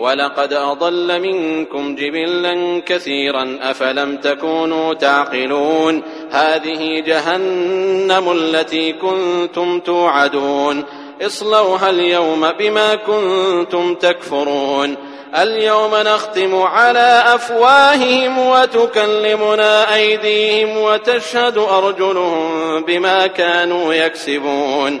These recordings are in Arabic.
وَلَقَدْ أَضَلَّ مِنْكُمْ جِبِلًّا كَثِيرًا أَفَلَمْ تَكُونُوا تَعْقِلُونَ هَذِهِ جَهَنَّمُ الَّتِي كُنْتُمْ تُوعَدُونَ اصلوها اليوم بما كنتم تكفرون اليوم نختم على أفواههم وتكلمنا أيديهم وتشهد أرجلهم بما كانوا يكسبون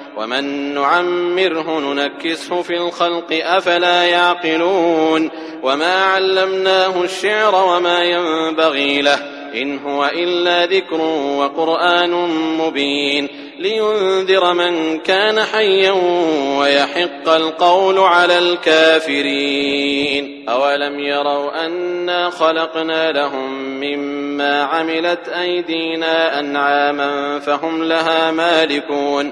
ومن نعمره ننكسه في الخلق أفلا يعقلون وما علمناه الشعر وما ينبغي له إن هو إلا ذكر وقرآن مبين لينذر من كان حيا ويحق القول على الكافرين أولم يروا أنا خلقنا لهم مما عملت أيدينا أنعاما فهم لها مالكون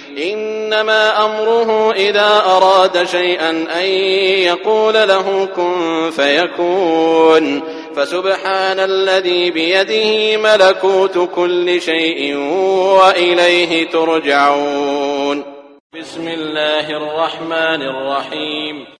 إنما أمره إذا أراد شيئا أن يقول له كن فيكون. فسبحان الذي بيده ملكوت كل شيء وإليه ترجعون. بسم الله الرحمن الرحيم.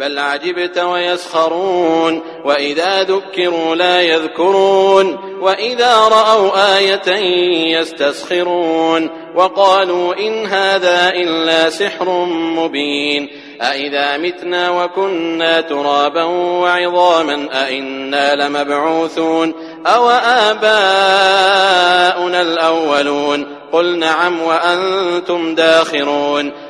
بل عجبت ويسخرون وإذا ذكروا لا يذكرون وإذا رأوا آية يستسخرون وقالوا إن هذا إلا سحر مبين أئذا متنا وكنا ترابا وعظاما أئنا لمبعوثون أو آباؤنا الأولون قل نعم وأنتم داخرون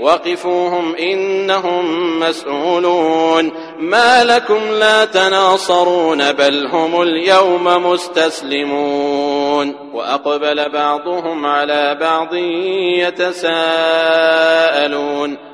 وقفوهم إنهم مسؤولون. ما لكم لا تناصرون بل هم اليوم مستسلمون. وأقبل بعضهم على بعض يتساءلون.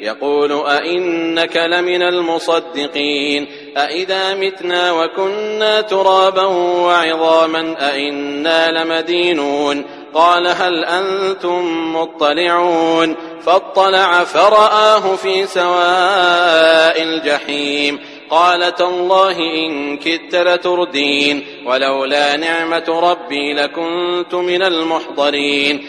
يقول أئنك لمن المصدقين أئذا متنا وكنا ترابا وعظاما أئنا لمدينون قال هل أنتم مطلعون فاطلع فرآه في سواء الجحيم قال تالله إن كدت لتردين ولولا نعمة ربي لكنت من المحضرين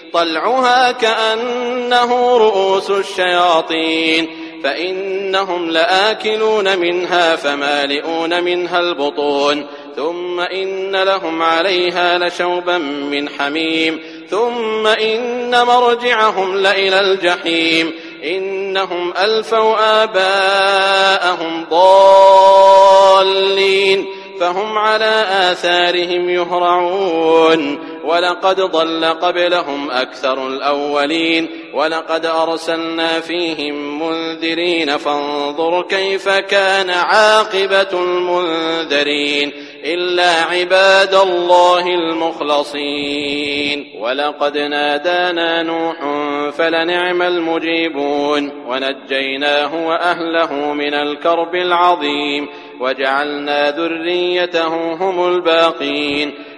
طلعها كأنه رؤوس الشياطين فإنهم لآكلون منها فمالئون منها البطون ثم إن لهم عليها لشوبا من حميم ثم إن مرجعهم لإلى الجحيم إنهم ألفوا آباءهم ضالين فهم على آثارهم يهرعون. ولقد ضل قبلهم أكثر الأولين ولقد أرسلنا فيهم منذرين فانظر كيف كان عاقبة المنذرين إلا عباد الله المخلصين ولقد نادانا نوح فلنعم المجيبون ونجيناه وأهله من الكرب العظيم وجعلنا ذريته هم الباقين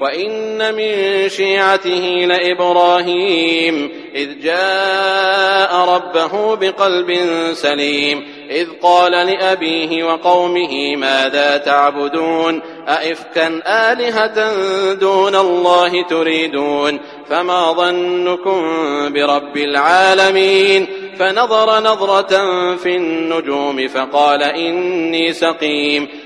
وَإِنَّ مِن شِيعَتِهِ لَإِبْرَاهِيمَ إِذْ جَاءَ رَبَّهُ بِقَلْبٍ سَلِيمٍ إِذْ قَالَ لِأَبِيهِ وَقَوْمِهِ مَاذَا تَعْبُدُونَ؟ أَئِفْكًا آلِهَةً دُونَ اللَّهِ تُرِيدُونَ؟ فَمَا ظَنُّكُمْ بِرَبِّ الْعَالَمِينَ؟ فَنَظَرَ نَظْرَةً فِي النُّجُومِ فَقَالَ إِنِّي سَقِيمٌ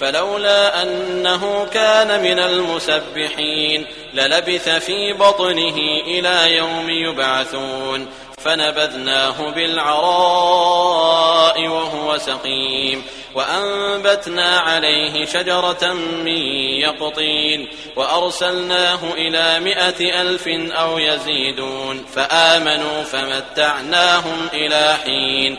فلولا أنه كان من المسبحين للبث في بطنه إلى يوم يبعثون فنبذناه بالعراء وهو سقيم وأنبتنا عليه شجرة من يقطين وأرسلناه إلى مئة ألف أو يزيدون فآمنوا فمتعناهم إلى حين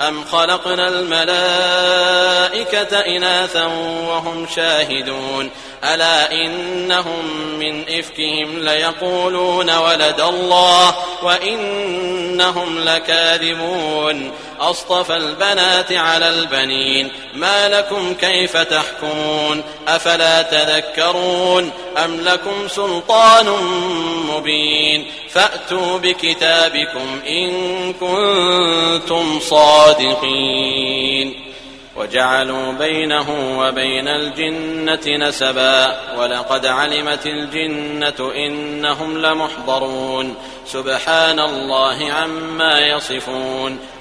أم خلقنا الملائكة إناثا وهم شاهدون ألا إنهم من إفكهم ليقولون ولد الله وإنهم لكاذبون أصطفى البنات على البنين ما لكم كيف تحكمون أفلا تذكرون أم لكم سلطان مبين فأتوا بكتابكم إن كنتم صادقين الصادقين. وجعلوا بينه وبين الجنة نسبا. ولقد علمت الجنة إنهم لمحضرون. سبحان الله عما يصفون.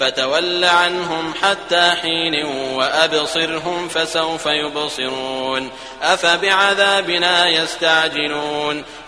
فتول عنهم حتى حين وأبصرهم فسوف يبصرون. أفبعذابنا يستعجلون.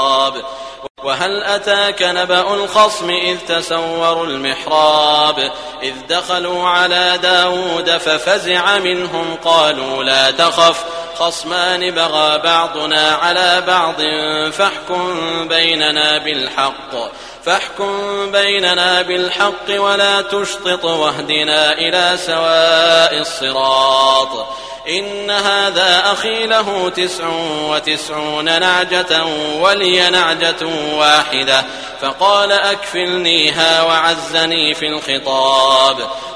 المحراب وهل أتاك نبأ الخصم إذ تسوروا المحراب إذ دخلوا على دَاوُودَ ففزع منهم قالوا لا تخف خصمان بغى بعضنا على بعض فاحكم بيننا بالحق فاحكم بيننا بالحق ولا تشطط واهدنا إلى سواء الصراط إن هذا أخي له تسع وتسعون نعجة ولي نعجة واحدة فقال أكفلنيها وعزني في الخطاب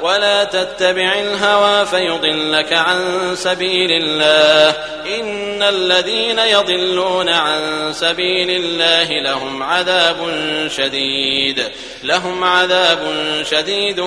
ولا تتبع الهوى فيضلك عن سبيل الله إن الذين يضلون عن سبيل الله لهم عذاب شديد لهم عذاب شديد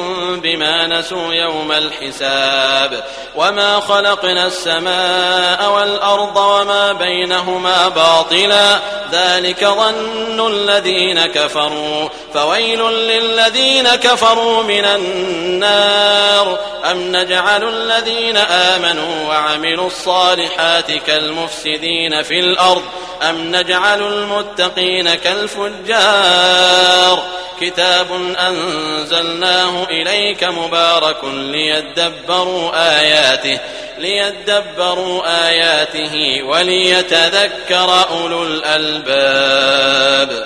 بما نسوا يوم الحساب وما خلقنا السماء والأرض وما بينهما باطلا ذلك ظن الذين كفروا فويل للذين كفروا من النار النار أم نجعل الذين آمنوا وعملوا الصالحات كالمفسدين في الأرض أم نجعل المتقين كالفجار كتاب أنزلناه إليك مبارك ليتدبروا آياته ليدبروا آياته وليتذكر أولو الألباب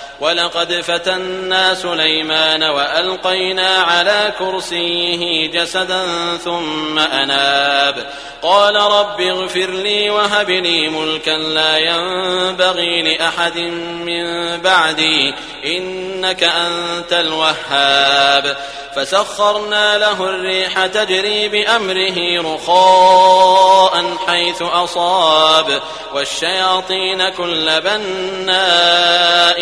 وَلَقَدْ فَتَنَّا سُلَيْمَانَ وَأَلْقَيْنَا عَلَى كُرْسِيِّهِ جَسَدًا ثُمَّ أَنَابَ. قَالَ رَبِّ اغْفِرْ لِي وَهَبْ لِي مُلْكًا لَا يَنبَغِي لِأَحَدٍ مِّن بَعْدِي إِنَّكَ أَنْتَ الْوَهَّابُ. فَسَخَّرْنَا لَهُ الرِّيحَ تَجْرِي بِأَمْرِهِ رُخَاءً حَيْثُ أَصَابَ. وَالشَّيَاطِينَ كُلَّ بَنَّاءٍ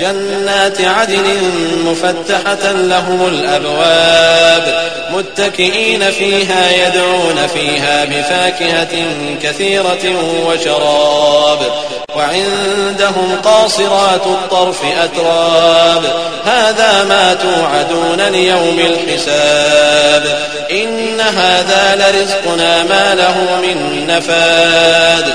جنات عدن مفتحة لهم الأبواب متكئين فيها يدعون فيها بفاكهة كثيرة وشراب وعندهم قاصرات الطرف أتراب هذا ما توعدون ليوم الحساب إن هذا لرزقنا ما له من نفاد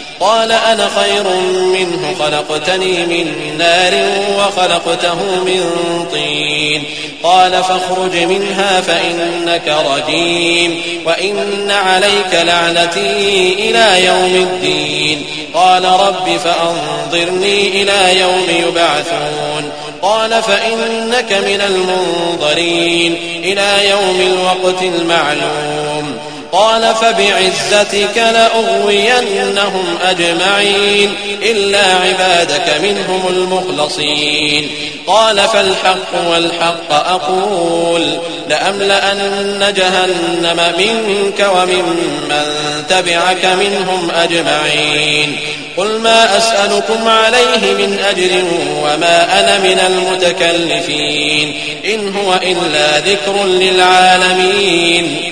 قال أنا خير منه خلقتني من نار وخلقته من طين. قال فاخرج منها فإنك رجيم وإن عليك لعنتي إلى يوم الدين. قال رب فأنظرني إلى يوم يبعثون. قال فإنك من المنظرين إلى يوم الوقت المعلوم. قال فبعزتك لأغوينهم أجمعين إلا عبادك منهم المخلصين قال فالحق والحق أقول لأملأن جهنم منك ومن من تبعك منهم أجمعين قل ما أسألكم عليه من أجر وما أنا من المتكلفين إن هو إلا ذكر للعالمين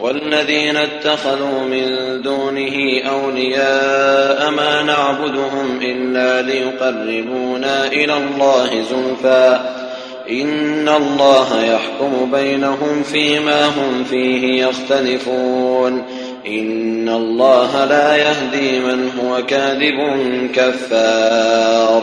والذين اتخذوا من دونه أولياء ما نعبدهم إلا ليقربونا إلى الله زنفا إن الله يحكم بينهم فيما هم فيه يختلفون إن الله لا يهدي من هو كاذب كفار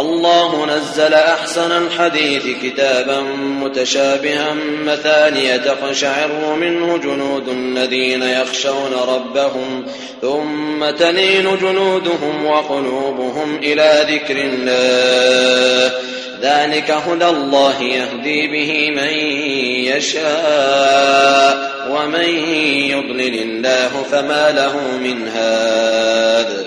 الله نزل أحسن الحديث كتابا متشابها مثانية تقشعر منه جنود الذين يخشون ربهم ثم تلين جنودهم وقلوبهم إلى ذكر الله. ذلك هدى الله يهدي به من يشاء ومن يضلل الله فما له من هاد.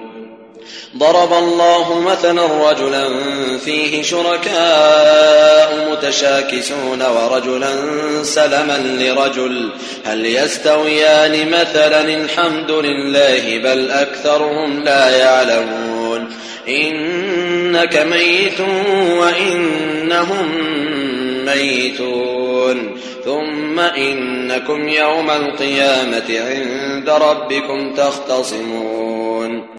ضرب الله مثلا رجلا فيه شركاء متشاكسون ورجلا سلما لرجل. هل يستويان مثلا؟ الحمد لله بل أكثرهم لا يعلمون. إنك ميت وإنهم ميتون. ثم إنكم يوم القيامة عند ربكم تختصمون.